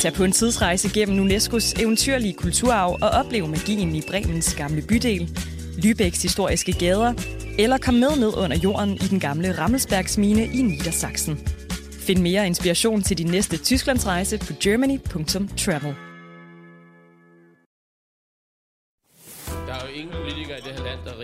Tag på en tidsrejse gennem UNESCO's eventyrlige kulturarv og oplev magien i Bremens gamle bydel, Lübecks historiske gader, eller kom med ned under jorden i den gamle Rammelsbergsmine i Niedersachsen. Find mere inspiration til din næste Tysklandsrejse på germany.travel. Der er jo ingen politikere i det her land, der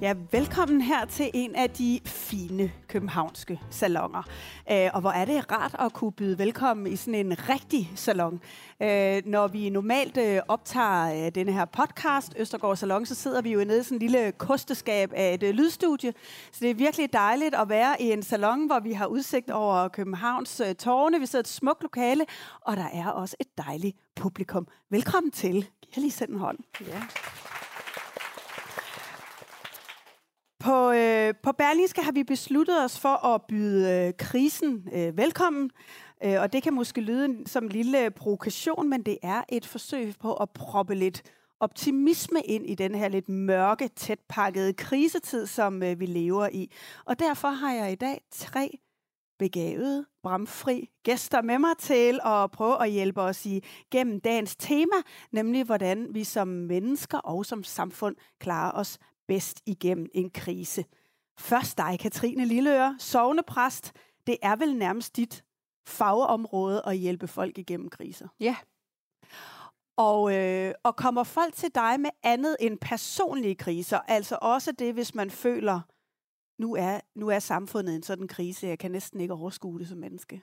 Ja, velkommen her til en af de fine københavnske salonger. Øh, og hvor er det rart at kunne byde velkommen i sådan en rigtig salon. Øh, når vi normalt øh, optager øh, denne her podcast, Østergaard Salon, så sidder vi jo nede i sådan en lille kosteskab af et øh, lydstudie. Så det er virkelig dejligt at være i en salon, hvor vi har udsigt over Københavns øh, tårne. Vi sidder i et smukt lokale, og der er også et dejligt publikum. Velkommen til. Jeg lige sendt en hånd. Ja. På, øh, på Berlingske har vi besluttet os for at byde øh, krisen øh, velkommen. Øh, og det kan måske lyde som en lille øh, provokation, men det er et forsøg på at proppe lidt optimisme ind i den her lidt mørke, tætpakkede krisetid, som øh, vi lever i. Og derfor har jeg i dag tre begavede, bramfri gæster med mig til at prøve at hjælpe os igennem dagens tema, nemlig hvordan vi som mennesker og som samfund klarer os bedst igennem en krise. Først dig, Katrine Lilleøre, sovnepræst. Det er vel nærmest dit fagområde at hjælpe folk igennem kriser. Ja. Og, øh, og kommer folk til dig med andet end personlige kriser, altså også det, hvis man føler, nu er, nu er samfundet en sådan krise, jeg kan næsten ikke overskue det som menneske.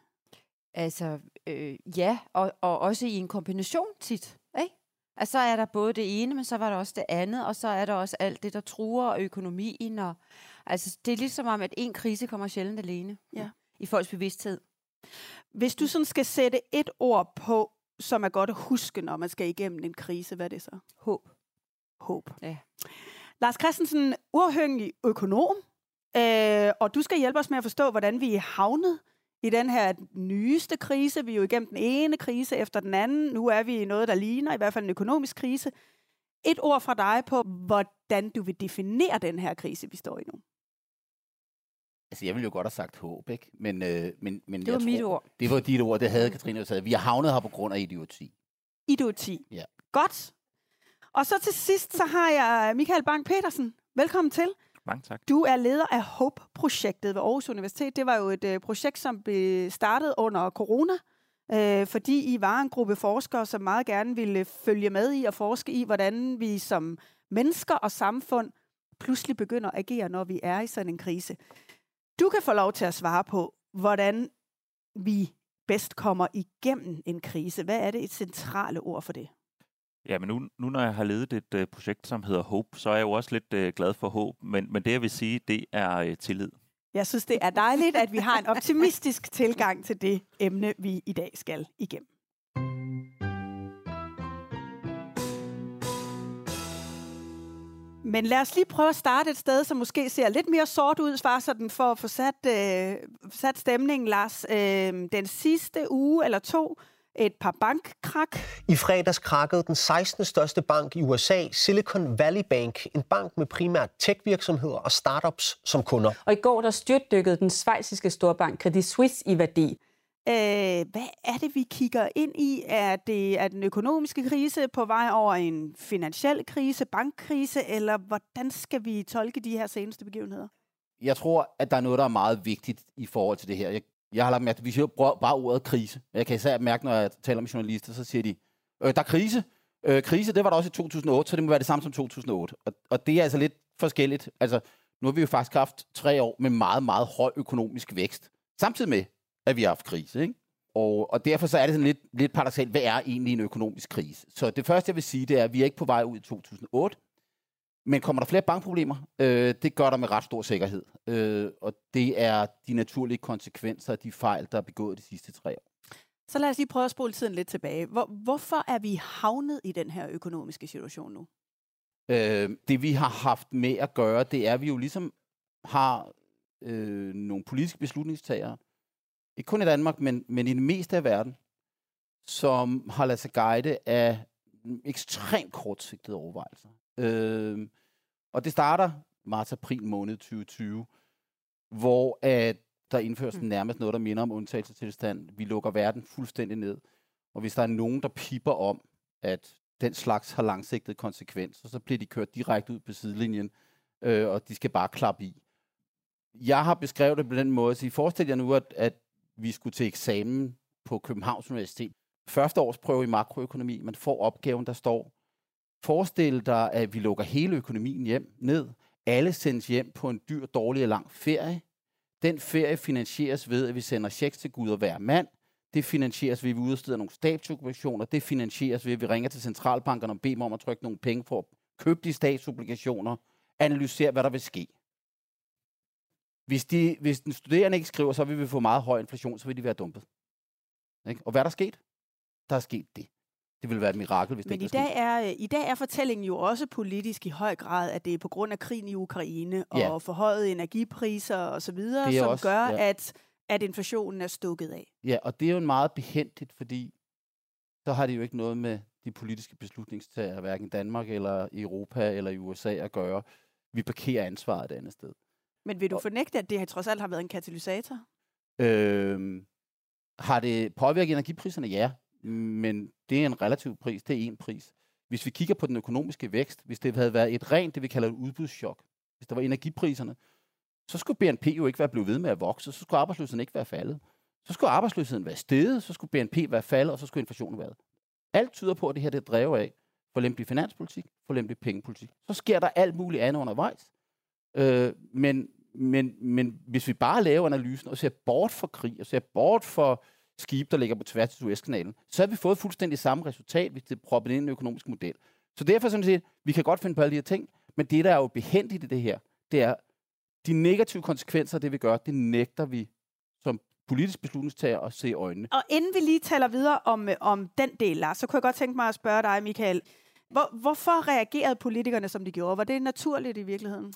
Altså, øh, ja, og, og også i en kombination tit, ikke? Altså, så er der både det ene, men så var der også det andet, og så er der også alt det, der truer og økonomien. Og, altså, det er ligesom om, at en krise kommer sjældent alene Ja. i folks bevidsthed. Hvis du sådan skal sætte et ord på, som er godt at huske, når man skal igennem en krise, hvad er det så? Håb. Håb. Ja. Lars Christensen, uafhængig økonom, øh, og du skal hjælpe os med at forstå, hvordan vi er havnet i den her nyeste krise. Vi er jo igennem den ene krise efter den anden. Nu er vi i noget, der ligner i hvert fald en økonomisk krise. Et ord fra dig på, hvordan du vil definere den her krise, vi står i nu. Altså, jeg ville jo godt have sagt håb, ikke? Men, øh, men, men Det jeg var tror, mit ord. Det var dit ord, det havde Katrine jo taget. Vi har havnet her på grund af idioti. Idioti. Ja. Godt. Og så til sidst, så har jeg Michael Bang-Petersen. Velkommen til. Mange tak. Du er leder af HOPE-projektet ved Aarhus Universitet. Det var jo et øh, projekt, som blev startet under corona, øh, fordi I var en gruppe forskere, som meget gerne ville følge med i og forske i, hvordan vi som mennesker og samfund pludselig begynder at agere, når vi er i sådan en krise. Du kan få lov til at svare på, hvordan vi bedst kommer igennem en krise. Hvad er det et centrale ord for det? Ja, men nu, nu når jeg har ledet et øh, projekt, som hedder Hope, så er jeg jo også lidt øh, glad for håb, men, men det jeg vil sige, det er øh, tillid. Jeg synes, det er dejligt, at vi har en optimistisk tilgang til det emne, vi i dag skal igennem. Men lad os lige prøve at starte et sted, som måske ser lidt mere sort ud, far, sådan for at få sat, øh, sat stemningen, Lars. Øh, den sidste uge eller to, et par bankkrak. I fredags krakkede den 16. største bank i USA, Silicon Valley Bank, en bank med primært tech-virksomheder og startups som kunder. Og i går der styrtdykkede den svejsiske storbank Credit Suisse i værdi. Øh, hvad er det, vi kigger ind i? Er det er den økonomiske krise på vej over en finansiel krise, bankkrise, eller hvordan skal vi tolke de her seneste begivenheder? Jeg tror, at der er noget, der er meget vigtigt i forhold til det her. Jeg, jeg har lagt mærke at vi siger bare ordet krise. Jeg kan især mærke, når jeg taler med journalister, så siger de, øh, der er krise. Øh, krise, det var der også i 2008, så det må være det samme som 2008. Og, og det er altså lidt forskelligt. Altså, nu har vi jo faktisk haft tre år med meget, meget høj økonomisk vækst. Samtidig med, at vi har haft krise. Ikke? Og, og derfor så er det sådan lidt, lidt paradoxalt, hvad er egentlig en økonomisk krise? Så det første, jeg vil sige, det er, at vi er ikke på vej ud i 2008. Men kommer der flere bankproblemer? Øh, det gør der med ret stor sikkerhed. Øh, og det er de naturlige konsekvenser af de fejl, der er begået de sidste tre år. Så lad os lige prøve at spole tiden lidt tilbage. Hvor, hvorfor er vi havnet i den her økonomiske situation nu? Øh, det vi har haft med at gøre, det er, at vi jo ligesom har øh, nogle politiske beslutningstagere, ikke kun i Danmark, men, men i det meste af verden, som har ladet sig guide af ekstremt kortsigtede overvejelser. Øh, og det starter marts-april måned 2020, hvor at der indføres mm. nærmest noget, der minder om undtagelsestilstand. Vi lukker verden fuldstændig ned. Og hvis der er nogen, der piper om, at den slags har langsigtede konsekvenser, så bliver de kørt direkte ud på sidelinjen, øh, og de skal bare klappe i. Jeg har beskrevet det på den måde, så forestil jer nu, at, at vi skulle til eksamen på Københavns Universitet. Første års prøve i makroøkonomi, man får opgaven, der står, forestil dig, at vi lukker hele økonomien hjem ned, alle sendes hjem på en dyr, dårlig og lang ferie. Den ferie finansieres ved, at vi sender checks til Gud og hver mand. Det finansieres ved, at vi udsteder nogle statsobligationer. Det finansieres ved, at vi ringer til centralbankerne og beder dem om at trykke nogle penge for at købe de statsobligationer. Analysere, hvad der vil ske. Hvis, de, hvis den studerende ikke skriver, så vil vi få meget høj inflation, så vil de være dumpet. Ikke? Og hvad er der sket? Der er sket det. Det ville være et mirakel, hvis Men det i ikke dag, er, i dag er fortællingen jo også politisk i høj grad, at det er på grund af krigen i Ukraine og Ja. forhøjede energipriser osv., Det er som også- gør, ja. at, at inflationen er stukket af. Ja, og det er jo meget behendigt, fordi så har det jo ikke noget med de politiske beslutningstager, hverken i Danmark eller i Europa eller i USA at gøre. Vi parkerer ansvaret et andet sted. Men vil du fornægte, at det her trods alt har været en katalysator? Øhm, har det påvirket energipriserne? Ja, men det er en relativ pris. Det er en pris. Hvis vi kigger på den økonomiske vækst, hvis det havde været et rent, det vi kalder et udbudschok, hvis der var energipriserne, så skulle BNP jo ikke være blevet ved med at vokse, så skulle arbejdsløsheden ikke være faldet. Så skulle arbejdsløsheden være steget, så skulle BNP være faldet, og så skulle inflationen være. Alt tyder på, at det her det er af for lempelig finanspolitik, for lempelig pengepolitik. Så sker der alt muligt andet undervejs. Øh, men, men, men hvis vi bare laver analysen og ser bort fra krig, og ser bort fra skib, der ligger på tværs af Suezkanalen, så har vi fået fuldstændig samme resultat, hvis det er proppet ind i en økonomisk model. Så derfor sådan set, vi kan godt finde på alle de her ting, men det, der er jo behendigt i det her, det er, de negative konsekvenser af det, vi gør, det nægter vi som politisk beslutningstager at se i øjnene. Og inden vi lige taler videre om, øh, om den del, Lars, så kunne jeg godt tænke mig at spørge dig, Michael. Hvor, hvorfor reagerede politikerne, som de gjorde? Var det naturligt i virkeligheden?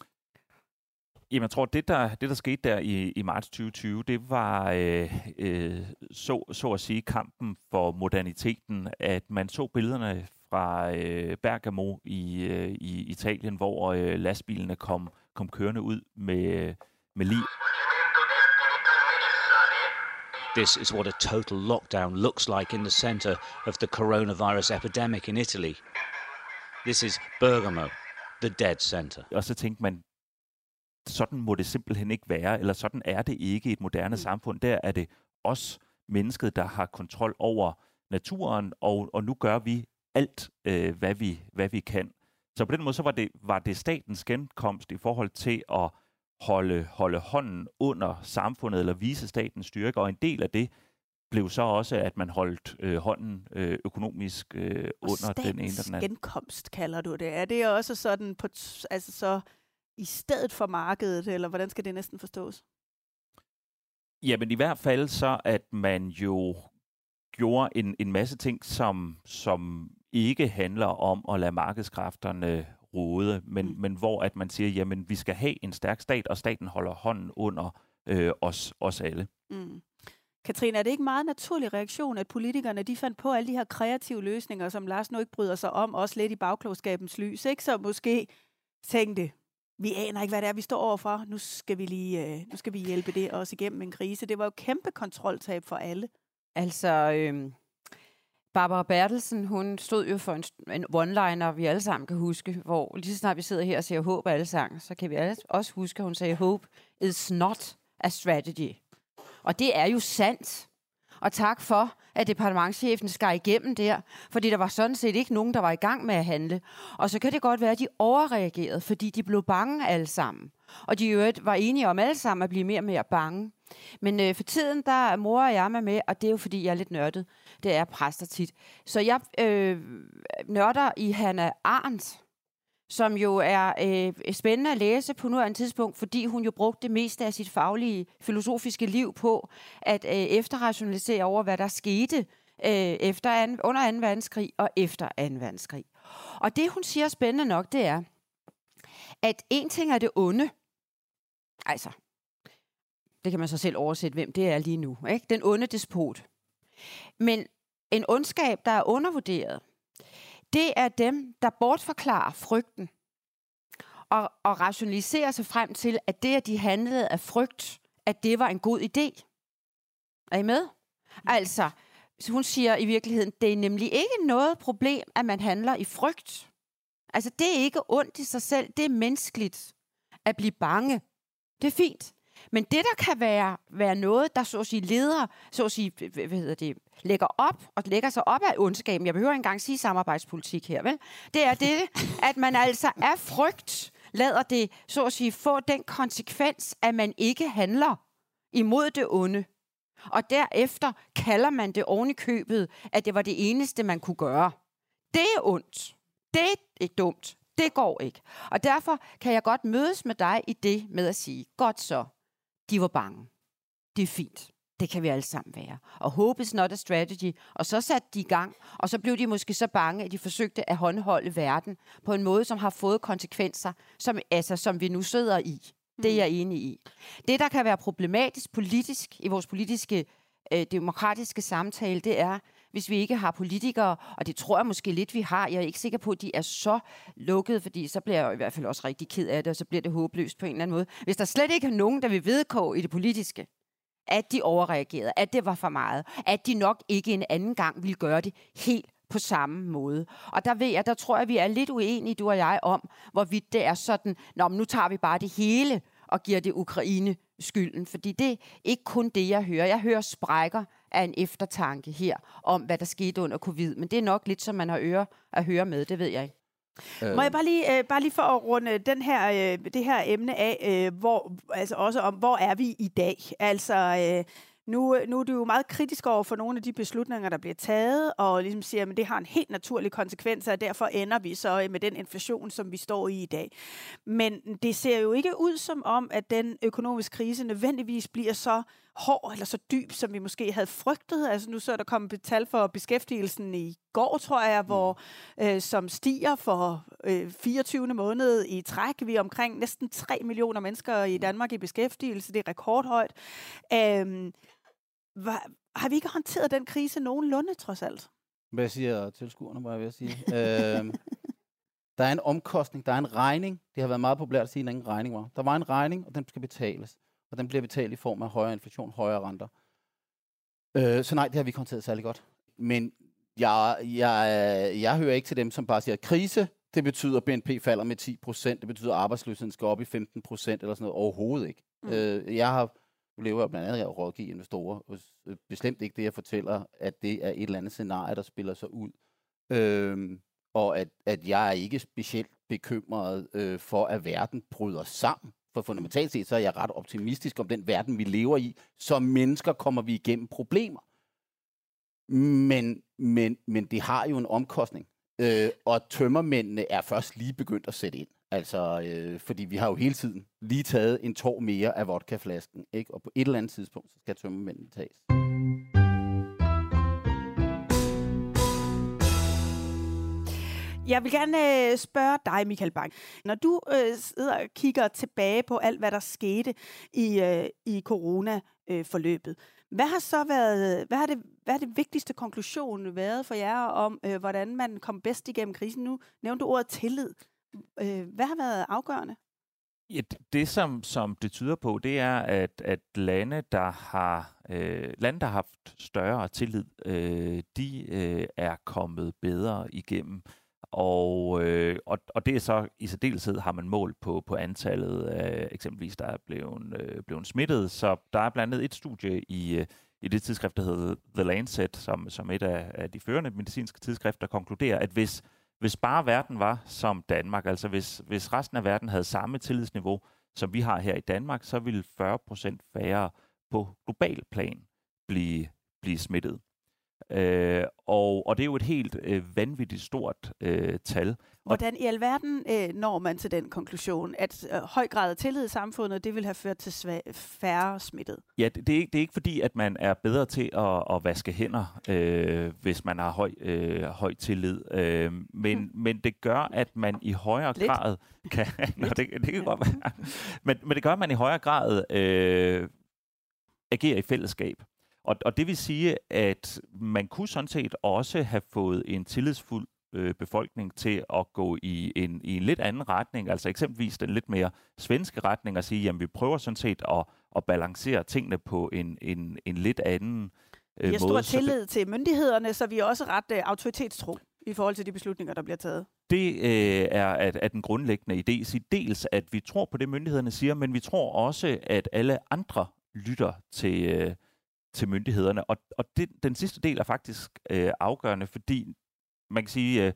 Jamen, jeg tror, det der, det, der skete der i, i marts 2020, det var øh, øh, så, så at sige kampen for moderniteten, at man så billederne fra øh, Bergamo i, øh, i Italien, hvor øh, lastbilene kom, kom kørende ud med, med lig. This is what a total lockdown looks like in the center of the coronavirus epidemic in Italy. This is Bergamo, the dead center. Og så tænkte man, sådan må det simpelthen ikke være, eller sådan er det ikke i et moderne mm. samfund. Der er det os, mennesket, der har kontrol over naturen, og, og nu gør vi alt, øh, hvad, vi, hvad vi kan. Så på den måde så var det, var det statens genkomst i forhold til at holde, holde hånden under samfundet, eller vise statens styrke, og en del af det blev så også, at man holdt øh, hånden øh, økonomisk øh, under den ene eller den anden. genkomst, kalder du det. Er det også sådan på, altså så i stedet for markedet, eller hvordan skal det næsten forstås? Jamen i hvert fald så, at man jo gjorde en, en masse ting, som, som ikke handler om at lade markedskræfterne rode, men, mm. men hvor at man siger, jamen vi skal have en stærk stat, og staten holder hånden under øh, os, os alle. Mm. Katrine, er det ikke meget naturlig reaktion, at politikerne de fandt på alle de her kreative løsninger, som Lars nu ikke bryder sig om, også lidt i bagklogskabens lys, ikke? Så måske tænkte, vi aner ikke, hvad det er, vi står overfor. Nu skal vi lige øh, nu skal vi hjælpe det også igennem en krise. Det var jo kæmpe kontroltab for alle. Altså, øh, Barbara Bertelsen, hun stod jo for en, en one-liner, vi alle sammen kan huske, hvor lige så snart vi sidder her og siger håb alle sammen, så kan vi alle også huske, at hun sagde, hope is not a strategy. Og det er jo sandt. Og tak for, at departementchefen skar igennem der, fordi der var sådan set ikke nogen, der var i gang med at handle. Og så kan det godt være, at de overreagerede, fordi de blev bange alle sammen. Og de øvrigt var enige om alle sammen at blive mere og mere bange. Men øh, for tiden, der morer jeg mig med, og det er jo fordi, jeg er lidt nørdet. Det er præster tit. Så jeg øh, nørder i Hanna Arndt, som jo er øh, spændende at læse på nuværende tidspunkt, fordi hun jo brugte det meste af sit faglige, filosofiske liv på at øh, efterrationalisere over, hvad der skete øh, efter an, under 2. verdenskrig og efter 2. verdenskrig. Og det, hun siger spændende nok, det er, at en ting er det onde, altså, det kan man så selv oversætte, hvem det er lige nu, ikke? den onde despot. Men en ondskab, der er undervurderet, det er dem, der bortforklarer frygten og, og rationaliserer sig frem til, at det, at de handlede af frygt, at det var en god idé. Er I med? Altså, hun siger i virkeligheden, det er nemlig ikke noget problem, at man handler i frygt. Altså, det er ikke ondt i sig selv. Det er menneskeligt at blive bange. Det er fint. Men det, der kan være, være noget, der så at sige leder, så at sige, hvad hedder det, lægger op og lægger sig op af ondskaben, jeg behøver ikke engang sige samarbejdspolitik her, vel? Det er det, at man altså af frygt lader det, så at sige, få den konsekvens, at man ikke handler imod det onde. Og derefter kalder man det oven i købet, at det var det eneste, man kunne gøre. Det er ondt. Det er dumt. Det går ikke. Og derfor kan jeg godt mødes med dig i det med at sige, godt så, de var bange. Det er fint. Det kan vi alle sammen være. Og hope is not a strategy. Og så satte de i gang, og så blev de måske så bange, at de forsøgte at håndholde verden på en måde, som har fået konsekvenser, som, altså, som vi nu sidder i. Det er jeg enig i. Det, der kan være problematisk politisk i vores politiske øh, demokratiske samtale, det er, hvis vi ikke har politikere, og det tror jeg måske lidt, vi har. Jeg er ikke sikker på, at de er så lukkede, fordi så bliver jeg i hvert fald også rigtig ked af det, og så bliver det håbløst på en eller anden måde. Hvis der slet ikke er nogen, der vil vedkå i det politiske, at de overreagerede, at det var for meget, at de nok ikke en anden gang ville gøre det helt på samme måde. Og der ved jeg, der tror jeg, vi er lidt uenige, du og jeg, om, hvorvidt det er sådan, Nå, men nu tager vi bare det hele og giver det Ukraine skylden. Fordi det er ikke kun det, jeg hører. Jeg hører sprækker af en eftertanke her om, hvad der skete under covid. Men det er nok lidt, som man har øre at høre med, det ved jeg ikke. Øh. Må jeg bare lige, øh, bare lige for at runde den her, øh, det her emne af, øh, hvor, altså også om, hvor er vi i dag? Altså, øh, nu, nu er du jo meget kritisk over for nogle af de beslutninger, der bliver taget, og ligesom siger, at det har en helt naturlig konsekvens, og derfor ender vi så med den inflation, som vi står i i dag. Men det ser jo ikke ud som om, at den økonomiske krise nødvendigvis bliver så hård eller så dyb, som vi måske havde frygtet. Altså nu så er der kommet et tal for beskæftigelsen i går, tror jeg, hvor øh, som stiger for øh, 24. måned i træk. Vi er omkring næsten 3 millioner mennesker i Danmark i beskæftigelse. Det er rekordhøjt. Øh, var, har vi ikke håndteret den krise nogenlunde, trods alt? Hvad siger tilskuerne, må jeg ved at sige? øhm, der er en omkostning, der er en regning. Det har været meget populært at sige, at der ingen regning var. Der var en regning, og den skal betales. Og den bliver betalt i form af højere inflation, højere renter. Øh, så nej, det har vi ikke håndteret særlig godt. Men jeg, jeg, jeg hører ikke til dem, som bare siger, krise, det betyder, at BNP falder med 10% det betyder, at arbejdsløsheden skal op i 15% eller sådan noget. Overhovedet ikke. Mm. Øh, jeg har nu lever jeg blandt andet af rådgive investorer. Og øh, bestemt ikke det, jeg fortæller, at det er et eller andet scenarie, der spiller sig ud. Øhm, og at, at jeg er ikke specielt bekymret øh, for, at verden bryder sammen. For fundamentalt set, så er jeg ret optimistisk om den verden, vi lever i. Som mennesker kommer vi igennem problemer. Men, men, men det har jo en omkostning. Øh, og tømmermændene er først lige begyndt at sætte ind. Altså, øh, fordi vi har jo hele tiden lige taget en tår mere af vodkaflasken, ikke? Og på et eller andet tidspunkt, så skal tømmermændene tages. Jeg vil gerne øh, spørge dig, Michael Bang. Når du øh, sidder og kigger tilbage på alt, hvad der skete i, øh, i corona-forløbet, hvad har så været, hvad har det, hvad har det vigtigste konklusion været for jer om, øh, hvordan man kom bedst igennem krisen? Nu nævnte du ordet tillid. Øh, hvad har været afgørende? Ja, det, som, som det tyder på, det er, at, at lande, der har øh, lande, der har haft større tillid, øh, de øh, er kommet bedre igennem. Og, øh, og, og det er så i særdeleshed har man målt på, på antallet af eksempelvis, der er blevet, øh, blevet smittet. Så der er blandt andet et studie i, øh, i det tidsskrift, der hedder The Lancet, som, som et af, af de førende medicinske tidsskrifter, konkluderer, at hvis hvis bare verden var som Danmark, altså hvis, hvis resten af verden havde samme tillidsniveau, som vi har her i Danmark, så ville 40 procent færre på global plan blive, blive smittet. Øh, og, og det er jo et helt øh, vanvittigt stort øh, tal. Hvordan i alverden øh, når man til den konklusion, at øh, høj grad af tillid i samfundet, det vil have ført til svæ- færre smittet? Ja, det, det, er ikke, det er ikke fordi, at man er bedre til at, at vaske hænder, øh, hvis man har høj, øh, høj tillid. Øh, men, hmm. men det gør, at man i højere Lidt. grad kan... Nå, det, det kan godt være. Men, men det gør, at man i højere grad øh, agerer i fællesskab. Og, og det vil sige, at man kunne sådan set også have fået en tillidsfuld øh, befolkning til at gå i en, i en lidt anden retning, altså eksempelvis den lidt mere svenske retning, og sige, jamen vi prøver sådan set at, at balancere tingene på en, en, en lidt anden øh, Vi har måde. stor tillid til myndighederne, så vi er også ret øh, autoritetstro i forhold til de beslutninger, der bliver taget. Det øh, er, at, at den grundlæggende idé. Så dels, at vi tror på det, myndighederne siger, men vi tror også, at alle andre lytter til, øh, til myndighederne. Og, og det, den sidste del er faktisk øh, afgørende, fordi man kan sige, øh,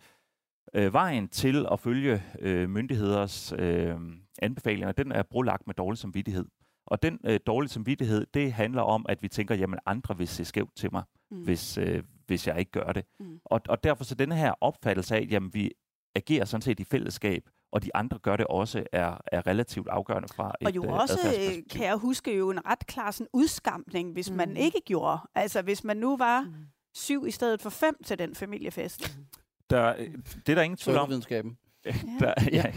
øh, vejen til at følge øh, myndigheders øh, anbefalinger, den er brolagt med dårlig samvittighed. Og den øh, dårlige samvittighed, det handler om, at vi tænker, jamen andre vil se skævt til mig, mm. hvis, øh, hvis jeg ikke gør det. Mm. Og, og derfor så denne her opfattelse af, jamen vi agerer sådan set i fællesskab, og de andre gør det også, er, er relativt afgørende fra et Og jo øh, også, kan jeg huske, jo en ret klar sådan udskamning, hvis mm. man ikke gjorde. Altså hvis man nu var mm. syv i stedet for fem til den familiefest. Der, øh, det er der ingen tvivl om. Der, ja,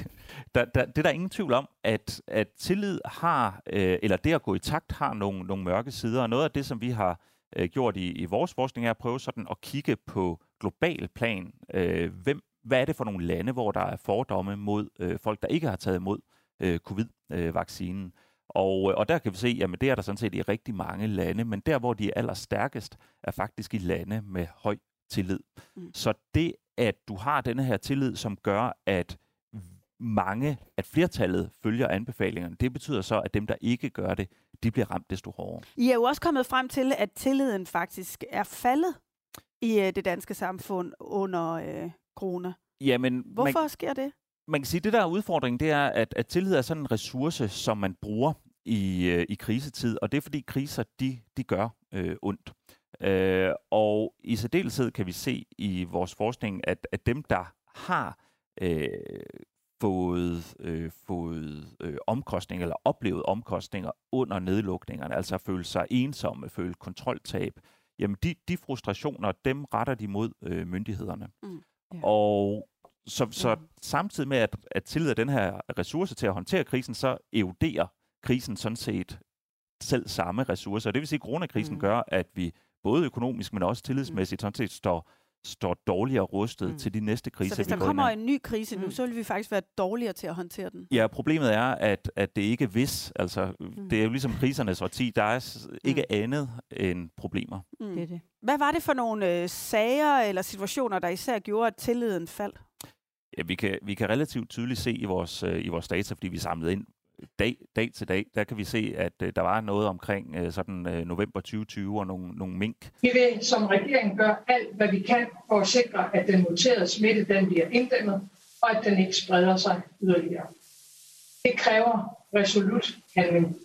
der, der, det er der ingen tvivl om, at, at tillid har, øh, eller det at gå i takt, har nogle, nogle mørke sider. Og noget af det, som vi har øh, gjort i, i vores forskning, er at prøve sådan at kigge på global plan. Øh, hvem, hvad er det for nogle lande, hvor der er fordomme mod øh, folk, der ikke har taget imod øh, covid-vaccinen? Og, øh, og der kan vi se, at det er der sådan set i rigtig mange lande, men der, hvor de er allerstærkest, er faktisk i lande med høj tillid. Mm. Så det, at du har denne her tillid, som gør, at mange, at flertallet følger anbefalingerne, det betyder så, at dem, der ikke gør det, de bliver ramt desto hårdere. I er jo også kommet frem til, at tilliden faktisk er faldet i øh, det danske samfund under øh, corona. Jamen, Hvorfor man, sker det? man kan sige, at det der er udfordringen, det er, at, at tillid er sådan en ressource, som man bruger i, øh, i krisetid, og det er fordi kriser, de, de gør øh, ondt. Øh, og i særdeleshed kan vi se i vores forskning, at, at dem, der har øh, fået, øh, fået øh, omkostninger eller oplevet omkostninger under nedlukningerne, altså føle sig ensomme, føle kontroltab, jamen de, de frustrationer, dem retter de mod øh, myndighederne. Mm. Ja. Og så, så mm. samtidig med, at, at tillid den her ressource til at håndtere krisen, så eroderer krisen sådan set selv samme ressourcer. Det vil sige, at coronakrisen mm. gør, at vi både økonomisk, men også tillidsmæssigt sådan set står, står dårligere rustet mm. til de næste kriser, Så hvis vi der kommer ind en ny krise nu, så vil vi faktisk være dårligere til at håndtere den. Ja, problemet er, at, at det ikke er hvis. Altså, mm. det er jo ligesom krisernes årti. Der er ikke mm. andet end problemer. Mm. Det er det. Hvad var det for nogle øh, sager eller situationer, der især gjorde, at tilliden faldt? Ja, vi, kan, vi kan relativt tydeligt se i vores, øh, i vores data, fordi vi samlede ind dag, dag til dag, der kan vi se, at øh, der var noget omkring øh, sådan øh, november 2020 og nogle, nogle mink. Vi vil som regering gøre alt, hvad vi kan for at sikre, at den muterede smitte den bliver inddæmmet, og at den ikke spreder sig yderligere. Det kræver resolut handling.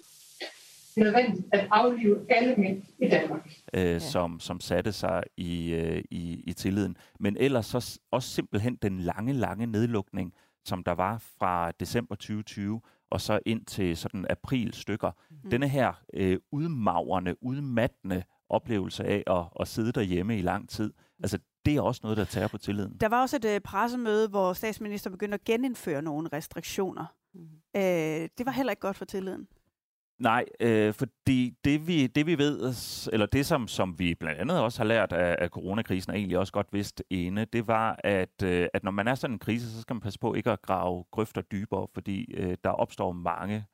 Det er nødvendigt at aflive alle mink i Danmark. øh, ja. som, som satte sig i, øh, i, i tilliden. Men ellers så også simpelthen den lange, lange nedlukning, som der var fra december 2020 og så ind til sådan april stykker. Mm. Denne her øh, udmagrende, udmattende oplevelse af at, at sidde derhjemme i lang tid, altså det er også noget, der tager på tilliden. Der var også et øh, pressemøde, hvor statsminister begyndte at genindføre nogle restriktioner. Mm. Øh, det var heller ikke godt for tilliden. Nej, øh, fordi det vi, det vi ved, eller det som, som vi blandt andet også har lært af, af coronakrisen, og egentlig også godt vidst ene, det var, at, øh, at når man er sådan en krise, så skal man passe på ikke at grave grøfter dybere, fordi øh, der opstår mange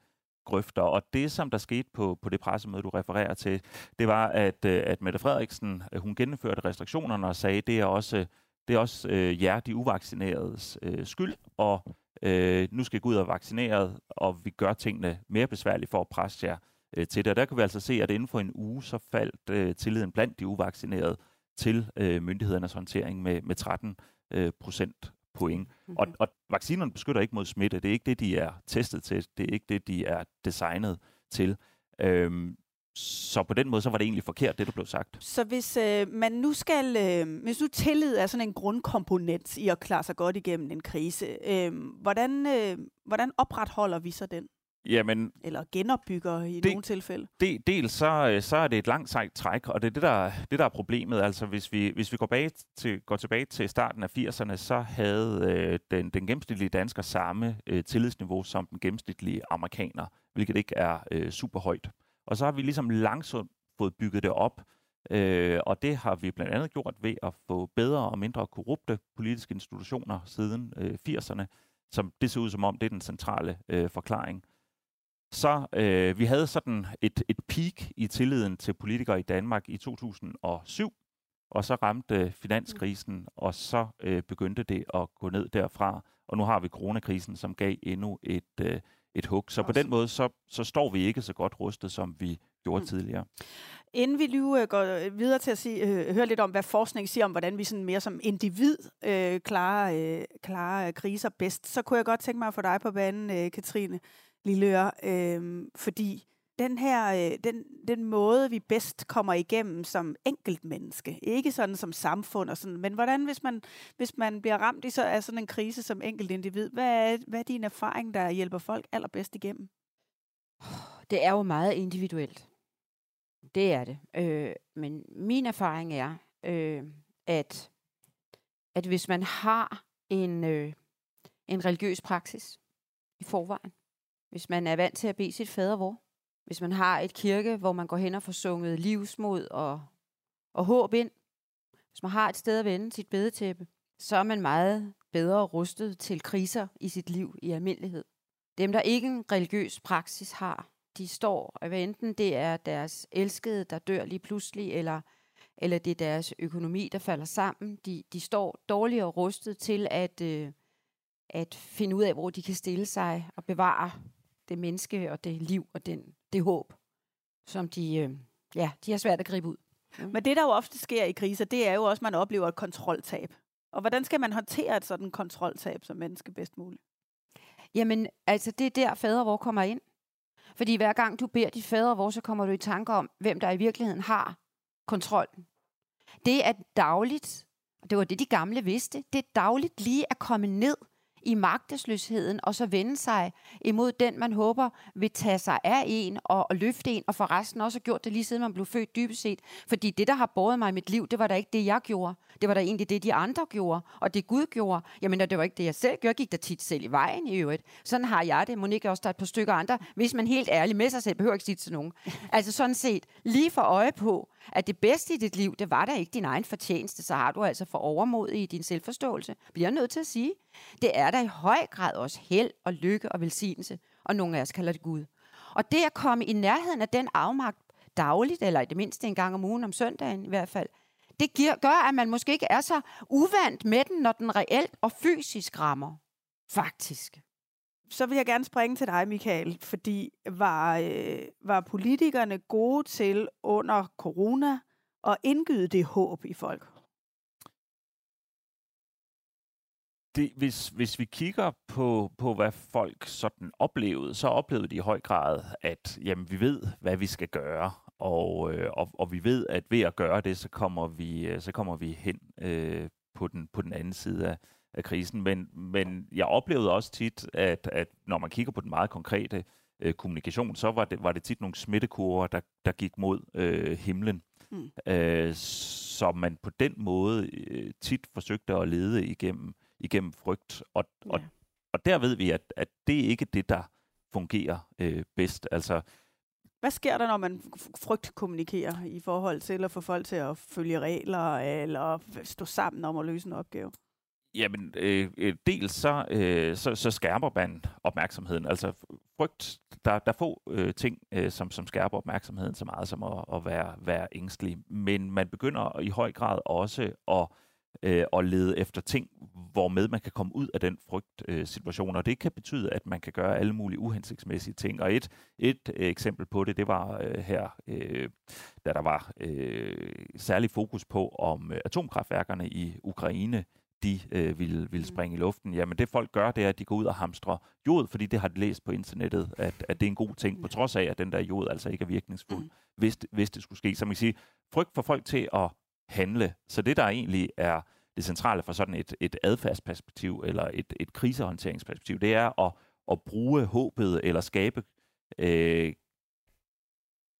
grøfter. Og det, som der skete på, på det pressemøde, du refererer til, det var, at, øh, at Mette Frederiksen, øh, hun gennemførte restriktionerne og sagde, det er også, det er også øh, jer, de uvaccineredes øh, skyld, og øh, nu skal I gå ud og vaccineret, og vi gør tingene mere besværlige for at presse jer øh, til det. Og der kan vi altså se, at inden for en uge, så faldt øh, tilliden blandt de uvaccinerede til øh, myndighedernes håndtering med, med 13 øh, procent point. Mm-hmm. Og, og vaccinerne beskytter ikke mod smitte. Det er ikke det, de er testet til. Det er ikke det, de er designet til. Øhm, så på den måde, så var det egentlig forkert, det der blev sagt. Så hvis øh, man nu skal, øh, hvis nu tillid er sådan en grundkomponent i at klare sig godt igennem en krise, øh, hvordan, øh, hvordan opretholder vi så den? Jamen, Eller genopbygger i Det- nogle tilfælde? de, dels så, øh, så er det et langt sejt træk, og det er det, der, det, der er problemet. Altså, hvis vi, hvis vi går, bag til, går tilbage til starten af 80'erne, så havde øh, den, den gennemsnitlige dansker samme øh, tillidsniveau som den gennemsnitlige amerikaner, hvilket ikke er øh, super højt. Og så har vi ligesom langsomt fået bygget det op Øh, og det har vi blandt andet gjort ved at få bedre og mindre korrupte politiske institutioner siden øh, 80'erne, som det ser ud som om, det er den centrale øh, forklaring. Så øh, vi havde sådan et, et peak i tilliden til politikere i Danmark i 2007, og så ramte øh, finanskrisen, og så øh, begyndte det at gå ned derfra. Og nu har vi coronakrisen, som gav endnu et, øh, et hug. Så på den måde, så, så står vi ikke så godt rustet, som vi gjorde mm. tidligere. Inden vi lige uh, går videre til at sige, uh, høre lidt om, hvad forskning siger om, hvordan vi sådan mere som individ uh, klarer, uh, klarer kriser bedst, så kunne jeg godt tænke mig at få dig på banen, uh, Katrine Lilleør, uh, fordi den her, øh, den, den måde, vi bedst kommer igennem som enkeltmenneske, ikke sådan som samfund og sådan, men hvordan, hvis man, hvis man bliver ramt i så, af sådan en krise som enkeltindivid, hvad er, hvad er din erfaring, der hjælper folk allerbedst igennem? Det er jo meget individuelt. Det er det. Øh, men min erfaring er, øh, at, at hvis man har en, øh, en religiøs praksis i forvejen, hvis man er vant til at bede sit fader hvor, hvis man har et kirke, hvor man går hen og får sunget livsmod og, og håb ind, hvis man har et sted at vende sit bedetæppe, så er man meget bedre rustet til kriser i sit liv i almindelighed. Dem, der ikke en religiøs praksis har, de står, hvad enten det er deres elskede, der dør lige pludselig, eller, eller det er deres økonomi, der falder sammen, de, de står dårligere rustet til at, øh, at finde ud af, hvor de kan stille sig og bevare det menneske og det liv og den, det håb, som de, øh, ja, de har svært at gribe ud. Mm. Men det, der jo ofte sker i kriser, det er jo også, at man oplever et kontroltab. Og hvordan skal man håndtere et sådan kontroltab som menneske bedst muligt? Jamen, altså det er der fader hvor kommer ind. Fordi hver gang du beder dit fader hvor, så kommer du i tanke om, hvem der i virkeligheden har kontrollen. Det er dagligt, og det var det, de gamle vidste, det er dagligt lige at komme ned i magtesløsheden, og så vende sig imod den, man håber vil tage sig af en og, og løfte en, og forresten også har gjort det lige siden man blev født dybest set. Fordi det, der har båret mig i mit liv, det var da ikke det, jeg gjorde. Det var da egentlig det, de andre gjorde, og det Gud gjorde. Jamen, det var ikke det, jeg selv gjorde. Jeg gik da tit selv i vejen i øvrigt. Sådan har jeg det. Monika også, der er et par stykker andre. Hvis man helt ærlig med sig selv, behøver ikke sige til nogen. Altså sådan set, lige for øje på, at det bedste i dit liv, det var da ikke din egen fortjeneste, så har du altså for overmod i din selvforståelse. Bliver jeg nødt til at sige. Det er der i høj grad også held og lykke og velsignelse, og nogle af os kalder det Gud. Og det at komme i nærheden af den afmagt dagligt, eller i det mindste en gang om ugen om søndagen i hvert fald, det giver, gør, at man måske ikke er så uvant med den, når den reelt og fysisk rammer. Faktisk. Så vil jeg gerne springe til dig, Michael, fordi var, øh, var politikerne gode til under corona at indgyde det håb i folk? det, hvis, hvis vi kigger på, på, hvad folk sådan oplevede, så oplevede de i høj grad, at jamen, vi ved, hvad vi skal gøre, og, øh, og, og vi ved, at ved at gøre det, så kommer vi, øh, så kommer vi hen øh, på, den, på den anden side af, af krisen. Men, men jeg oplevede også tit, at, at når man kigger på den meget konkrete øh, kommunikation, så var det, var det tit nogle smittekurver, der, der gik mod øh, himlen. Mm. Øh, så man på den måde øh, tit forsøgte at lede igennem igennem frygt. Og, ja. og, og der ved vi, at, at det er ikke det, der fungerer øh, bedst. Altså, hvad sker der, når man frygt kommunikerer i forhold til at få folk til at følge regler, eller stå sammen om at løse en opgave? Jamen, øh, øh, dels så, øh, så, så skærper man opmærksomheden. Altså frygt, der, der er få øh, ting, øh, som, som skærper opmærksomheden så meget som at, at være, være ængstelig. Men man begynder i høj grad også at øh, og lede efter ting, hvormed man kan komme ud af den frygtsituation. Øh, og det kan betyde, at man kan gøre alle mulige uhensigtsmæssige ting. Og et, et øh, eksempel på det, det var øh, her, øh, da der var øh, særlig fokus på, om øh, atomkraftværkerne i Ukraine de øh, ville, ville mm. springe i luften. Jamen det folk gør, det er, at de går ud og hamstrer jod, fordi det har de læst på internettet, at, at det er en god ting, på trods af, at den der jod altså ikke er virkningsfuld, mm. hvis, hvis det skulle ske. Så man kan sige, frygt for folk til at handle. Så det, der egentlig er det centrale for sådan et, et adfærdsperspektiv eller et, et krisehåndteringsperspektiv, det er at, at bruge håbet eller skabe øh,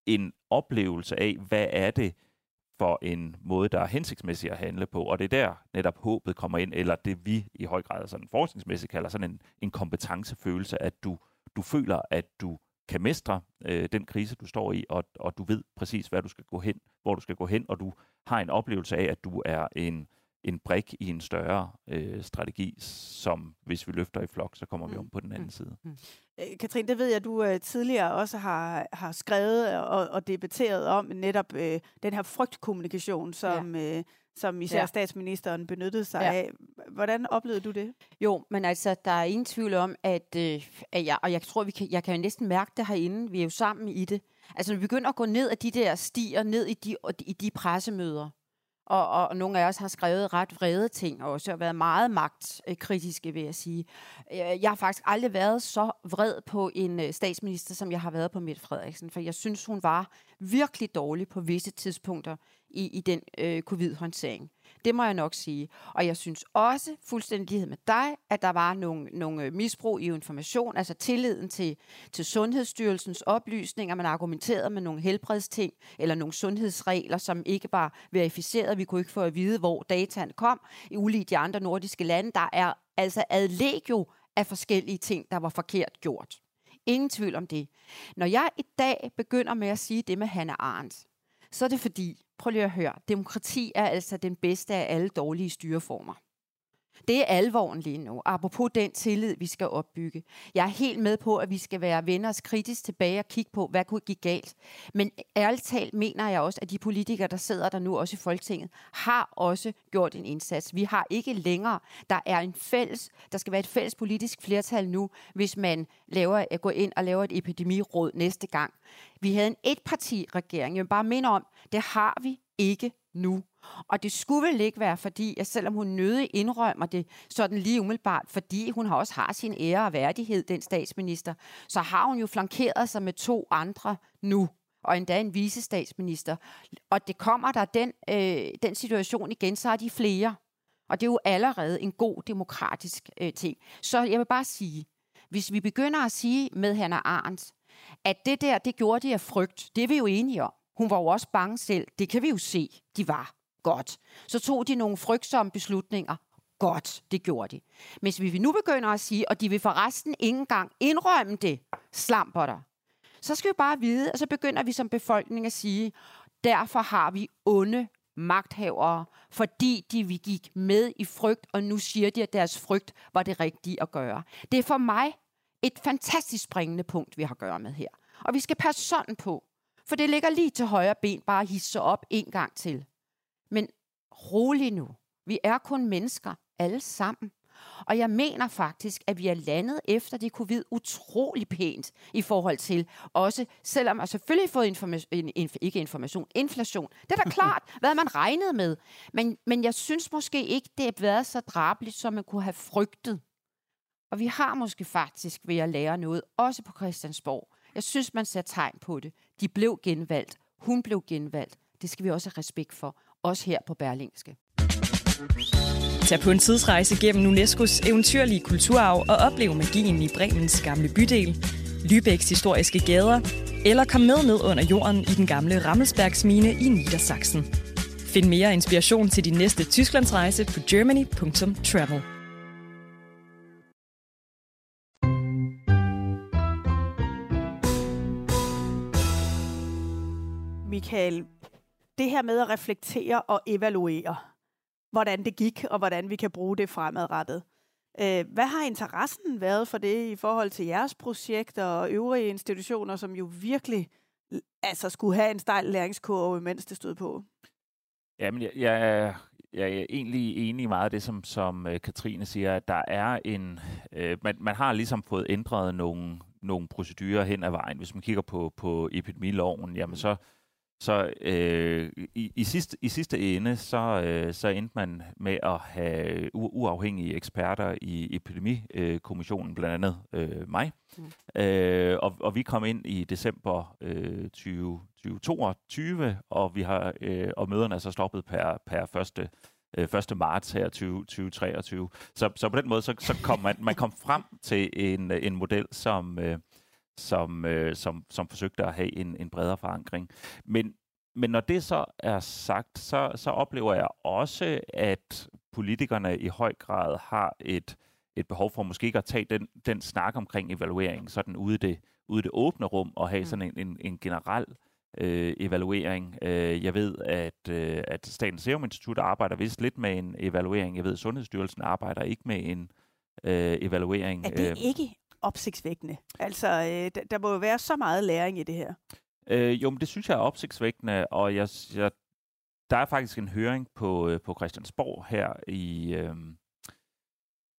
en oplevelse af, hvad er det for en måde, der er hensigtsmæssig at handle på. Og det er der netop håbet kommer ind, eller det vi i høj grad sådan forskningsmæssigt kalder sådan en, en kompetencefølelse, at du, du føler, at du kan mestre øh, den krise, du står i, og, og du ved præcis, hvad du skal gå hen, hvor du skal gå hen, og du har en oplevelse af, at du er en, en brik i en større øh, strategi, som hvis vi løfter i flok, så kommer mm. vi om på den anden mm. side. Mm. Øh, Katrin, det ved jeg, at du øh, tidligere også har, har skrevet og, og debatteret om netop øh, den her frygtkommunikation, som, ja. øh, som især ja. statsministeren benyttede sig ja. af. Hvordan oplevede du det? Jo, men altså, der er ingen tvivl om, at, øh, at jeg, og jeg tror, vi kan, jeg kan jo næsten mærke det herinde, vi er jo sammen i det. Altså, når vi begynder at gå ned af de der stier, ned i de, i de pressemøder, og, og, nogle af os har skrevet ret vrede ting også, og været meget magtkritiske, vil jeg sige. Øh, jeg har faktisk aldrig været så vred på en øh, statsminister, som jeg har været på Mette Frederiksen, for jeg synes, hun var virkelig dårlig på visse tidspunkter i, i den øh, covid-håndtering. Det må jeg nok sige. Og jeg synes også, fuldstændighed med dig, at der var nogle, nogle øh, misbrug i information, altså tilliden til, til Sundhedsstyrelsens oplysninger. Man argumenterede med nogle helbredsting eller nogle sundhedsregler, som ikke var verificeret. Vi kunne ikke få at vide, hvor dataen kom. I ulige de andre nordiske lande, der er altså adlegio af forskellige ting, der var forkert gjort. Ingen tvivl om det. Når jeg i dag begynder med at sige det med Hanne Arendt, så er det fordi, prøv lige at høre, demokrati er altså den bedste af alle dårlige styreformer. Det er alvoren lige nu, apropos den tillid, vi skal opbygge. Jeg er helt med på, at vi skal være venner os kritisk tilbage og kigge på, hvad kunne give galt. Men ærligt talt mener jeg også, at de politikere, der sidder der nu også i Folketinget, har også gjort en indsats. Vi har ikke længere, der er en fælles, der skal være et fælles politisk flertal nu, hvis man laver, går ind og laver et epidemiråd næste gang. Vi havde en etpartiregering. Jeg vil bare minde om, det har vi ikke nu. Og det skulle vel ikke være fordi, at selvom hun nødig indrømmer det sådan lige umiddelbart, fordi hun har også har sin ære og værdighed, den statsminister, så har hun jo flankeret sig med to andre nu og endda en visestatsminister. Og det kommer der den, øh, den situation igen, så er de flere. Og det er jo allerede en god demokratisk øh, ting. Så jeg vil bare sige, hvis vi begynder at sige med Hannah Arendt, at det der, det gjorde de af frygt, det er vi jo enige om. Hun var jo også bange selv. Det kan vi jo se, de var. Godt. Så tog de nogle frygtsomme beslutninger. Godt, det gjorde de. Men hvis vi nu begynder at sige, og de vil forresten ikke engang indrømme det, slamper der, så skal vi bare vide, og så begynder vi som befolkning at sige, derfor har vi onde magthavere, fordi de vi gik med i frygt, og nu siger de, at deres frygt var det rigtige at gøre. Det er for mig et fantastisk springende punkt, vi har at gøre med her. Og vi skal passe sådan på, for det ligger lige til højre ben bare hisse op en gang til. Men rolig nu. Vi er kun mennesker, alle sammen. Og jeg mener faktisk, at vi er landet efter det covid utrolig pænt i forhold til også, selvom jeg selvfølgelig fået information, ikke information, inflation. Det er da klart, hvad man regnede med. Men, men jeg synes måske ikke, det har været så drabeligt, som man kunne have frygtet. Og vi har måske faktisk ved at lære noget, også på Christiansborg. Jeg synes, man ser tegn på det. De blev genvalgt. Hun blev genvalgt. Det skal vi også have respekt for også her på Berlingske. Tag på en tidsrejse gennem UNESCO's eventyrlige kulturarv og oplev magien i Bremens gamle bydel, Lübecks historiske gader, eller kom med ned under jorden i den gamle Rammelsbergsmine i Niedersachsen. Find mere inspiration til din næste Tysklandsrejse på germany.travel. Michael, det her med at reflektere og evaluere, hvordan det gik, og hvordan vi kan bruge det fremadrettet. Øh, hvad har interessen været for det i forhold til jeres projekter og øvrige institutioner, som jo virkelig altså skulle have en stejl læringskurve, mens det stod på? Jamen, jeg, jeg, jeg er egentlig enig i meget af det, som, som øh, Katrine siger, at der er en... Øh, man, man har ligesom fået ændret nogle, nogle procedurer hen ad vejen. Hvis man kigger på, på epidemiloven, jamen så så øh, i, i, sidste, i sidste ende, så, øh, så endte man med at have u- uafhængige eksperter i epidemikommissionen, øh, blandt andet øh, mig. Mm. Øh, og, og vi kom ind i december øh, 20, 2022, og vi har øh, og møderne er så stoppet per, per første øh, 1. marts her 20, 2023. Så, så på den måde, så, så kom man, man kom frem til en, en model, som, øh, som, øh, som, som forsøgte at have en, en bredere forankring. Men, men når det så er sagt, så, så oplever jeg også, at politikerne i høj grad har et, et behov for måske ikke at tage den, den snak omkring evaluering sådan ude i det, ude det åbne rum og have sådan en, en, en generel øh, evaluering. Øh, jeg ved, at, øh, at Statens Serum Institut arbejder vist lidt med en evaluering. Jeg ved, at Sundhedsstyrelsen arbejder ikke med en øh, evaluering. Er det Øh, ikke opsigtsvækkende? Altså, øh, der, der må jo være så meget læring i det her. Øh, jo, men det synes jeg er opsigtsvækkende, og jeg, jeg, der er faktisk en høring på, øh, på Christiansborg her i, øh,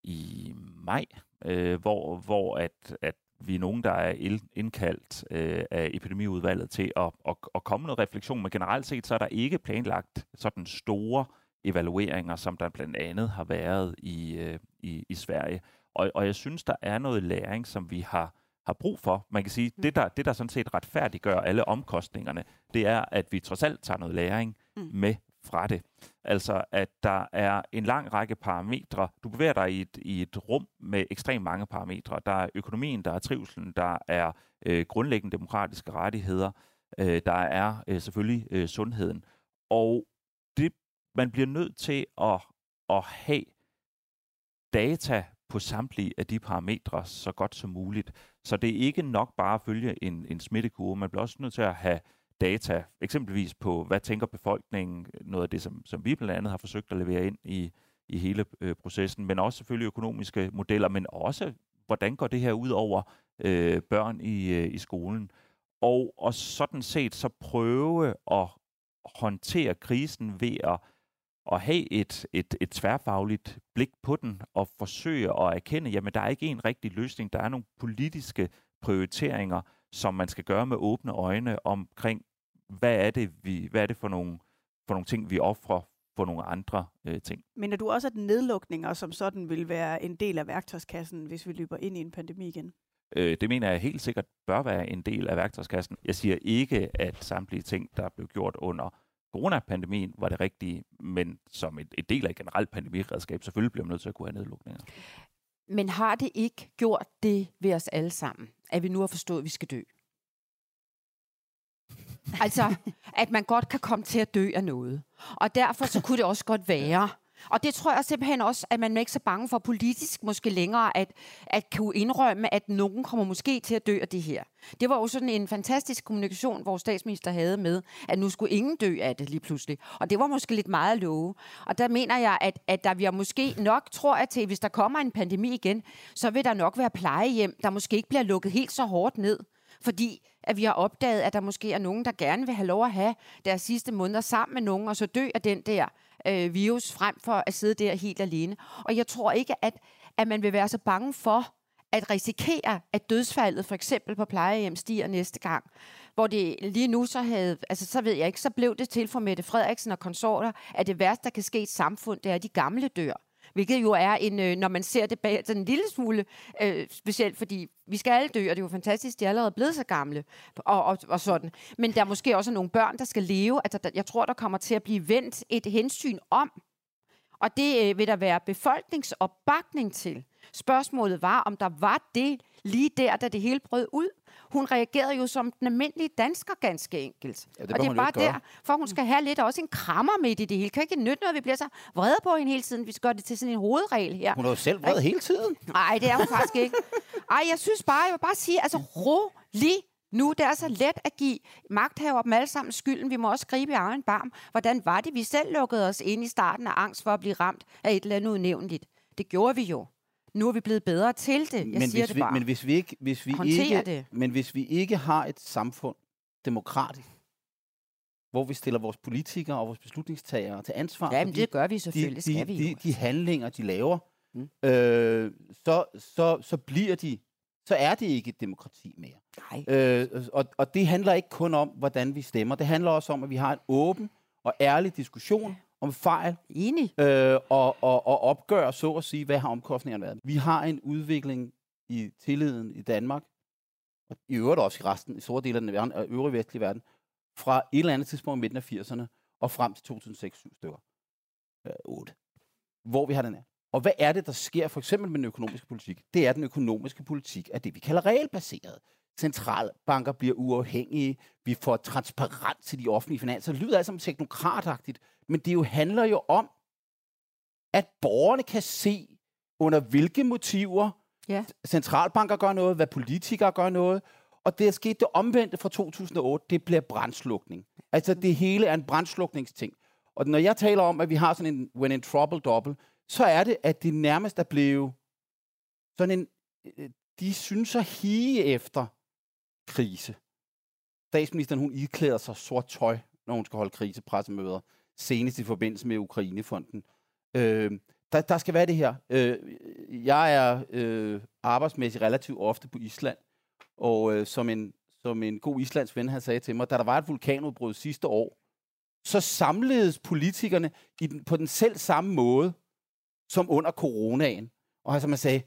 i maj, øh, hvor, hvor at, at vi er nogen, der er indkaldt øh, af epidemiudvalget til at, at, at komme noget refleksion, men generelt set så er der ikke planlagt sådan store evalueringer, som der blandt andet har været i, øh, i, i Sverige. Og, og jeg synes, der er noget læring, som vi har har brug for. Man kan sige, mm. det, der, det der sådan set retfærdiggør alle omkostningerne, det er, at vi trods alt tager noget læring mm. med fra det. Altså, at der er en lang række parametre. Du bevæger dig i et, i et rum med ekstremt mange parametre. Der er økonomien, der er trivselen, der er øh, grundlæggende demokratiske rettigheder, øh, der er øh, selvfølgelig øh, sundheden. Og det, man bliver nødt til at, at have data på samtlige af de parametre så godt som muligt. Så det er ikke nok bare at følge en, en smittekurve. Man bliver også nødt til at have data, eksempelvis på, hvad tænker befolkningen, noget af det, som, som vi blandt andet har forsøgt at levere ind i, i hele øh, processen, men også selvfølgelig økonomiske modeller, men også, hvordan går det her ud over øh, børn i, øh, i skolen. Og, og sådan set så prøve at håndtere krisen ved at at have et, et, et tværfagligt blik på den og forsøge at erkende, jamen der er ikke en rigtig løsning. Der er nogle politiske prioriteringer, som man skal gøre med åbne øjne omkring, hvad er det, vi, hvad er det for, nogle, for nogle ting, vi offrer for nogle andre øh, ting. Men du også, at nedlukninger som sådan vil være en del af værktøjskassen, hvis vi løber ind i en pandemi igen? Øh, det mener jeg helt sikkert bør være en del af værktøjskassen. Jeg siger ikke, at samtlige ting, der blev gjort under coronapandemien var det rigtige, men som et, et del af et generelt pandemiredskab, selvfølgelig bliver man nødt til at kunne have nedlukninger. Men har det ikke gjort det ved os alle sammen, at vi nu har forstået, at vi skal dø? altså, at man godt kan komme til at dø af noget. Og derfor så kunne det også godt være, og det tror jeg simpelthen også, at man er ikke så bange for politisk måske længere, at, at kunne indrømme, at nogen kommer måske til at dø af det her. Det var jo sådan en fantastisk kommunikation, vores statsminister havde med, at nu skulle ingen dø af det lige pludselig. Og det var måske lidt meget at love. Og der mener jeg, at, at der vi måske nok, tror jeg til, hvis der kommer en pandemi igen, så vil der nok være plejehjem, der måske ikke bliver lukket helt så hårdt ned. Fordi at vi har opdaget, at der måske er nogen, der gerne vil have lov at have deres sidste måneder sammen med nogen, og så dø af den der øh, virus, frem for at sidde der helt alene. Og jeg tror ikke, at, at man vil være så bange for at risikere, at dødsfaldet for eksempel på plejehjem stiger næste gang. Hvor det lige nu så havde, altså så ved jeg ikke, så blev det til for Mette Frederiksen og konsorter, at det værste, der kan ske i et samfund, det er, at de gamle dør. Hvilket jo er, en, øh, når man ser det bag, sådan en lille smule øh, specielt, fordi vi skal alle dø, og det er jo fantastisk, de er allerede blevet så gamle, og, og, og sådan. Men der er måske også nogle børn, der skal leve. Altså, der, jeg tror, der kommer til at blive vendt et hensyn om. Og det øh, vil der være befolkningsopbakning til. Spørgsmålet var, om der var det lige der, da det hele brød ud. Hun reagerede jo som den almindelige dansker ganske enkelt. Ja, det og det er bare gøre. der, for hun skal have lidt også en krammer midt i det hele. Kan ikke nytte noget, at vi bliver så vrede på hende hele tiden. Vi skal gøre det til sådan en hovedregel her. Hun er jo selv vred hele tiden. Nej, det er hun faktisk ikke. Ej, jeg synes bare, jeg vil bare sige, altså rolig nu. Det er så let at give magthaver dem alle sammen skylden. Vi må også gribe i egen barm. Hvordan var det, vi selv lukkede os ind i starten af angst for at blive ramt af et eller andet unævnligt? Det gjorde vi jo. Nu er vi blevet bedre til det. Jeg men siger hvis det vi, bare. Men hvis vi ikke, hvis vi ikke, det. men hvis vi ikke har et samfund demokratisk, hvor vi stiller vores politikere og vores beslutningstagere til ansvar. Jamen, for de- det gør vi selvfølgelig. De, Skal vi de, de, de handlinger, de laver, Mm. øh, så, så, så bliver de, så er det ikke et demokrati mere. Nej. Øh, og, og det handler ikke kun om, hvordan vi stemmer. Det handler også om, at vi har en åben og ærlig diskussion om fejl. Enig. Øh, og, og, og opgør, så at sige, hvad har omkostningerne været. Vi har en udvikling i tilliden i Danmark, og i øvrigt også i resten, i store dele af den verden, og øvrige vestlige verden, fra et eller andet tidspunkt i midten af 80'erne og frem til 2006-7 stykker. Øh, 8. Hvor vi har den her. Og hvad er det, der sker for eksempel med den økonomiske politik? Det er, at den økonomiske politik er det, vi kalder regelbaseret. Centralbanker bliver uafhængige. Vi får transparent til de offentlige finanser. Det lyder altså som teknokratagtigt, men det jo handler jo om, at borgerne kan se, under hvilke motiver ja. centralbanker gør noget, hvad politikere gør noget, Og det er sket det omvendte fra 2008, det bliver brandslukning. Altså det hele er en brandslukningsting. Og når jeg taler om, at vi har sådan en when in trouble double, så er det, at det nærmest er blevet sådan en, øh, de synes at hige efter krise. Statsministeren, hun iklæder sig sort tøj, når hun skal holde krisepressemøder, senest i forbindelse med Ukrainefonden. Øh, der, der skal være det her. Øh, jeg er øh, arbejdsmæssigt relativt ofte på Island, og øh, som, en, som en god islands ven, han sagde til mig, da der var et vulkanudbrud sidste år, så samledes politikerne i den, på den selv samme måde, som under coronaen. Og altså man sagde,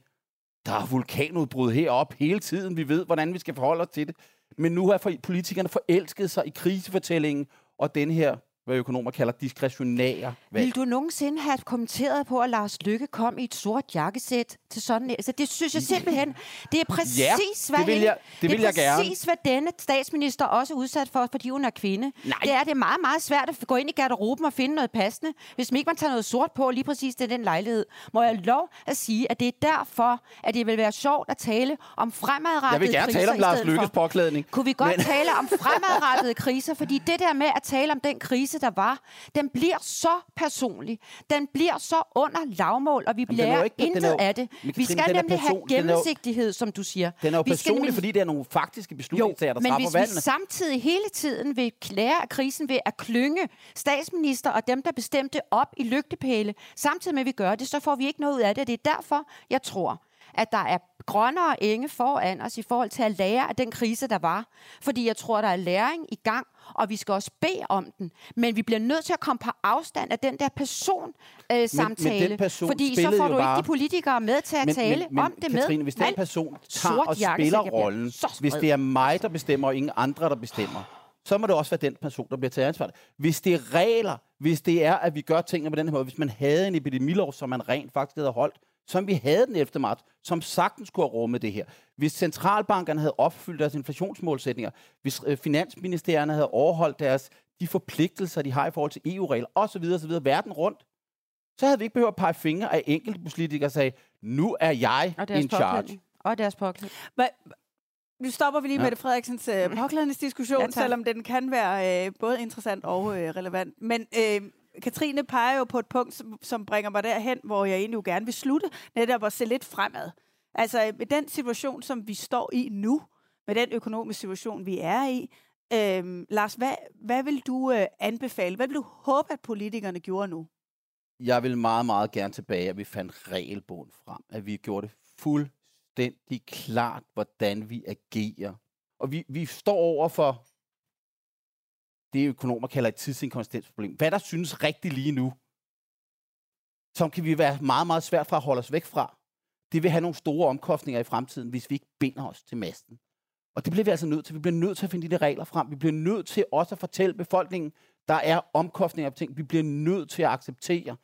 der er vulkanudbrud heroppe hele tiden, vi ved, hvordan vi skal forholde os til det. Men nu har politikerne forelsket sig i krisefortællingen, og den her hvad økonomer kalder diskretionære valg. Vil du nogensinde have kommenteret på, at Lars Lykke kom i et sort jakkesæt til sådan altså, Det synes jeg simpelthen, det er præcis, ja, hvad, det vil jeg, det vil det er jeg præcis, gerne. hvad denne statsminister også er udsat for, fordi hun er kvinde. Nej. Det er det er meget, meget svært at gå ind i garderoben og finde noget passende, hvis man ikke man tager noget sort på lige præcis til den lejlighed. Må jeg lov at sige, at det er derfor, at det vil være sjovt at tale om fremadrettede Jeg vil gerne kriser tale om Lars Lykkes for. påklædning. Kunne vi godt Men- tale om fremadrettede kriser? Fordi det der med at tale om den krise, der var, den bliver så personlig. Den bliver så under lavmål, og vi jo lærer ikke- intet er jo- af det. Men Vi Katrine, skal nemlig have jo- gennemsigtighed, som du siger. Den er jo Vi personlig, nemlig- fordi det er nogle faktiske beslutningstager, der men hvis vi valgene. samtidig hele tiden vil klære af krisen ved at klynge statsminister og dem, der bestemte op i lygtepæle, samtidig med at vi gør det, så får vi ikke noget ud af det. Det er derfor, jeg tror, at der er grønnere enge foran os i forhold til at lære af den krise, der var. Fordi jeg tror, der er læring i gang, og vi skal også bede om den. Men vi bliver nødt til at komme på afstand af den der person-samtale. Øh, samtale, den person fordi så får du ikke bare- de politikere med til at men, tale men, men, om det Katrine, med. hvis den person tager og spiller rollen, hvis det er mig, der bestemmer, og ingen andre, der bestemmer, så må det også være den person, der bliver taget ansvar. Hvis det er regler, hvis det er, at vi gør tingene på den her måde, hvis man havde en epidemilov, som man rent faktisk havde holdt, som vi havde den 11. marts, som sagtens kunne have rummet det her. Hvis centralbankerne havde opfyldt deres inflationsmålsætninger, hvis øh, finansministerierne havde overholdt deres, de forpligtelser, de har i forhold til EU-regler, osv., osv., verden rundt, så havde vi ikke behøvet at pege fingre af enkelte politikere og sige, nu er jeg in charge. påklædning. Og deres påklædning. Nu stopper vi lige Ja. ja. Mette Frederiksens øh, påklædningsdiskussion, Ja, ja, tak. selvom den kan være øh, både interessant og øh, relevant. Men øh, Katrine peger jo på et punkt, som, som bringer mig derhen, hvor jeg egentlig jo gerne vil slutte, netop at se lidt fremad. Altså med den situation, som vi står i nu, med den økonomiske situation, vi er i, øh, Lars, hvad, hvad vil du øh, anbefale? Hvad vil du håbe, at politikerne gjorde nu? Jeg vil meget, meget gerne tilbage, at vi fandt regelbogen frem. At vi gjorde det fuldstændig klart, hvordan vi agerer. Og vi, vi står over for det, økonomer kalder et tidsinkonsistensproblem. Hvad der synes rigtigt lige nu, som kan vi være meget, meget svært fra at holde os væk fra. Det vil have nogle store omkostninger i fremtiden, hvis vi ikke binder os til masten. Og det bliver vi altså nødt til. Vi bliver nødt til at finde de der regler frem. Vi bliver nødt til også at fortælle befolkningen, der er omkostninger på ting. Vi bliver nødt til at acceptere,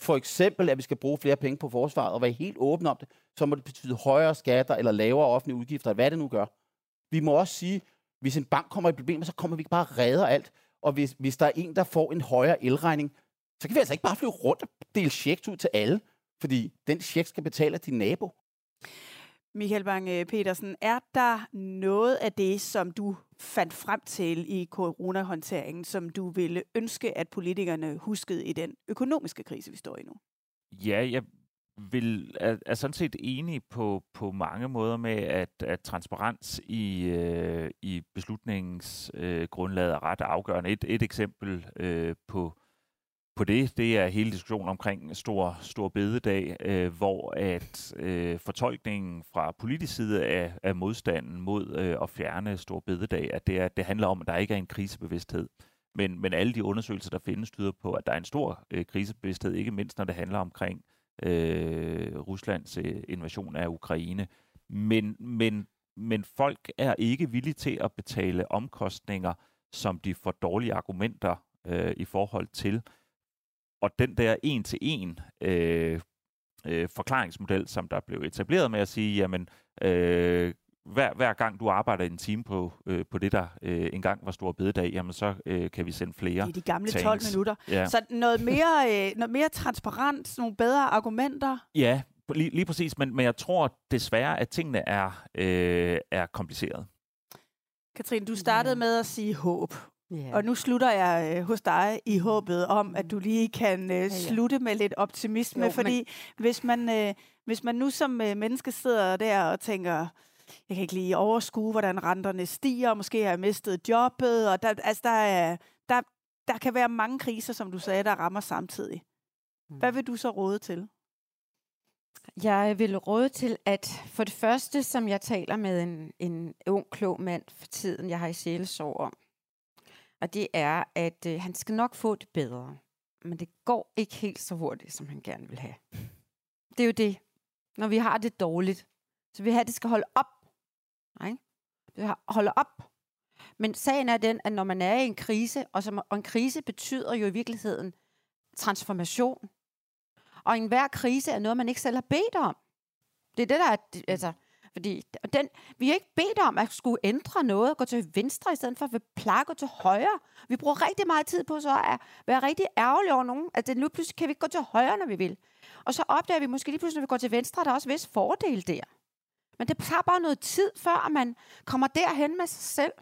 for eksempel, at vi skal bruge flere penge på forsvaret, og være helt åbne om det, så må det betyde højere skatter eller lavere offentlige udgifter, hvad det nu gør. Vi må også sige, hvis en bank kommer i problemer, så kommer vi ikke bare og redder alt. Og hvis, hvis der er en, der får en højere elregning, så kan vi altså ikke bare flyve rundt og dele checks ud til alle, fordi den check skal betale din nabo. Michael Bang Petersen, er der noget af det, som du fandt frem til i coronahåndteringen, som du ville ønske, at politikerne huskede i den økonomiske krise, vi står i nu? Ja, jeg vil, er, er sådan set enig på, på mange måder med, at, at transparens i, øh, i beslutningsgrundlaget øh, er ret afgørende. Et, et eksempel øh, på, på det, det er hele diskussionen omkring stor, stor bededag, øh, hvor at øh, fortolkningen fra politisk side af, af modstanden mod øh, at fjerne stor bededag, at det, er, det handler om, at der ikke er en krisebevidsthed. Men, men alle de undersøgelser, der findes, tyder på, at der er en stor øh, krisebevidsthed, ikke mindst når det handler omkring øh, Ruslands øh, invasion af Ukraine. Men, men, men folk er ikke villige til at betale omkostninger, som de får dårlige argumenter øh, i forhold til. Og den der en-til-en øh, øh, forklaringsmodel, som der blev etableret med at sige, jamen, øh, hver, hver gang du arbejder en time på, øh, på det, der øh, engang var stor bededag, jamen så øh, kan vi sende flere Det er de gamle 12 tanks. minutter. Ja. Så noget mere, øh, noget mere transparent, nogle bedre argumenter. Ja, lige, lige præcis, men, men jeg tror desværre, at tingene er, øh, er kompliceret. Katrine, du startede med at sige håb. Ja. Og nu slutter jeg øh, hos dig i håbet om, at du lige kan øh, ja. slutte med lidt optimisme. Jo, fordi men- hvis, man, øh, hvis man nu som øh, menneske sidder der og tænker, jeg kan ikke lige overskue, hvordan renterne stiger, og måske har jeg mistet jobbet, og der, altså, der, er, der, der kan være mange kriser, som du sagde, der rammer samtidig. Hvad vil du så råde til? Jeg vil råde til, at for det første, som jeg taler med en, en ung, klog mand for tiden, jeg har i sjælesorg om, og det er, at øh, han skal nok få det bedre, men det går ikke helt så hurtigt, som han gerne vil have. Det er jo det. Når vi har det dårligt, så vi have, at det skal holde op. Nej? Det har- holde op. Men sagen er den, at når man er i en krise, og, som, og en krise betyder jo i virkeligheden transformation. Og enhver krise er noget, man ikke selv har bedt om. Det er det, der er... Altså, fordi den, vi har ikke bedt om at skulle ændre noget, gå til venstre i stedet for at pleje at gå til højre. Vi bruger rigtig meget tid på så at være rigtig ærgerlige over nogen. At det nu pludselig kan vi ikke gå til højre, når vi vil. Og så opdager vi måske lige pludselig, når vi går til venstre, at der er også vis fordel der. Men det tager bare noget tid, før man kommer derhen med sig selv.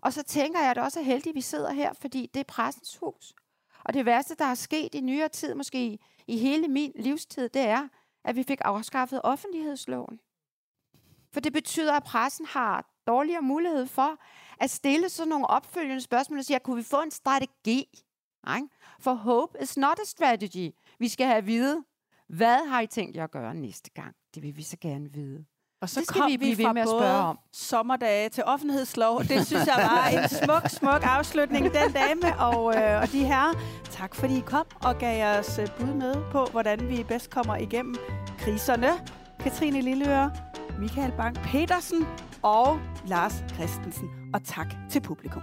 Og så tænker jeg, at det også er heldigt, at vi sidder her, fordi det er pressens hus. Og det værste, der er sket i nyere tid, måske i, i hele min livstid, det er, at vi fik afskaffet offentlighedsloven. For det betyder, at pressen har dårligere mulighed for at stille sådan nogle opfølgende spørgsmål og sige, kunne vi få en strategi? Nej? For hope is not a strategy. Vi skal have at vide, hvad har I tænkt jer at gøre næste gang? Det vil vi så gerne vide. Og så det skal kom vi vi fra med at spørge om. sommerdage til offentlighedslov. Det synes jeg var en smuk, smuk afslutning den dame. Og, øh, og de her, tak fordi I kom og gav os øh, bud med på, hvordan vi bedst kommer igennem kriserne. Katrine Lilleøre, Michael Bang Petersen og Lars Christensen. Og tak til publikum.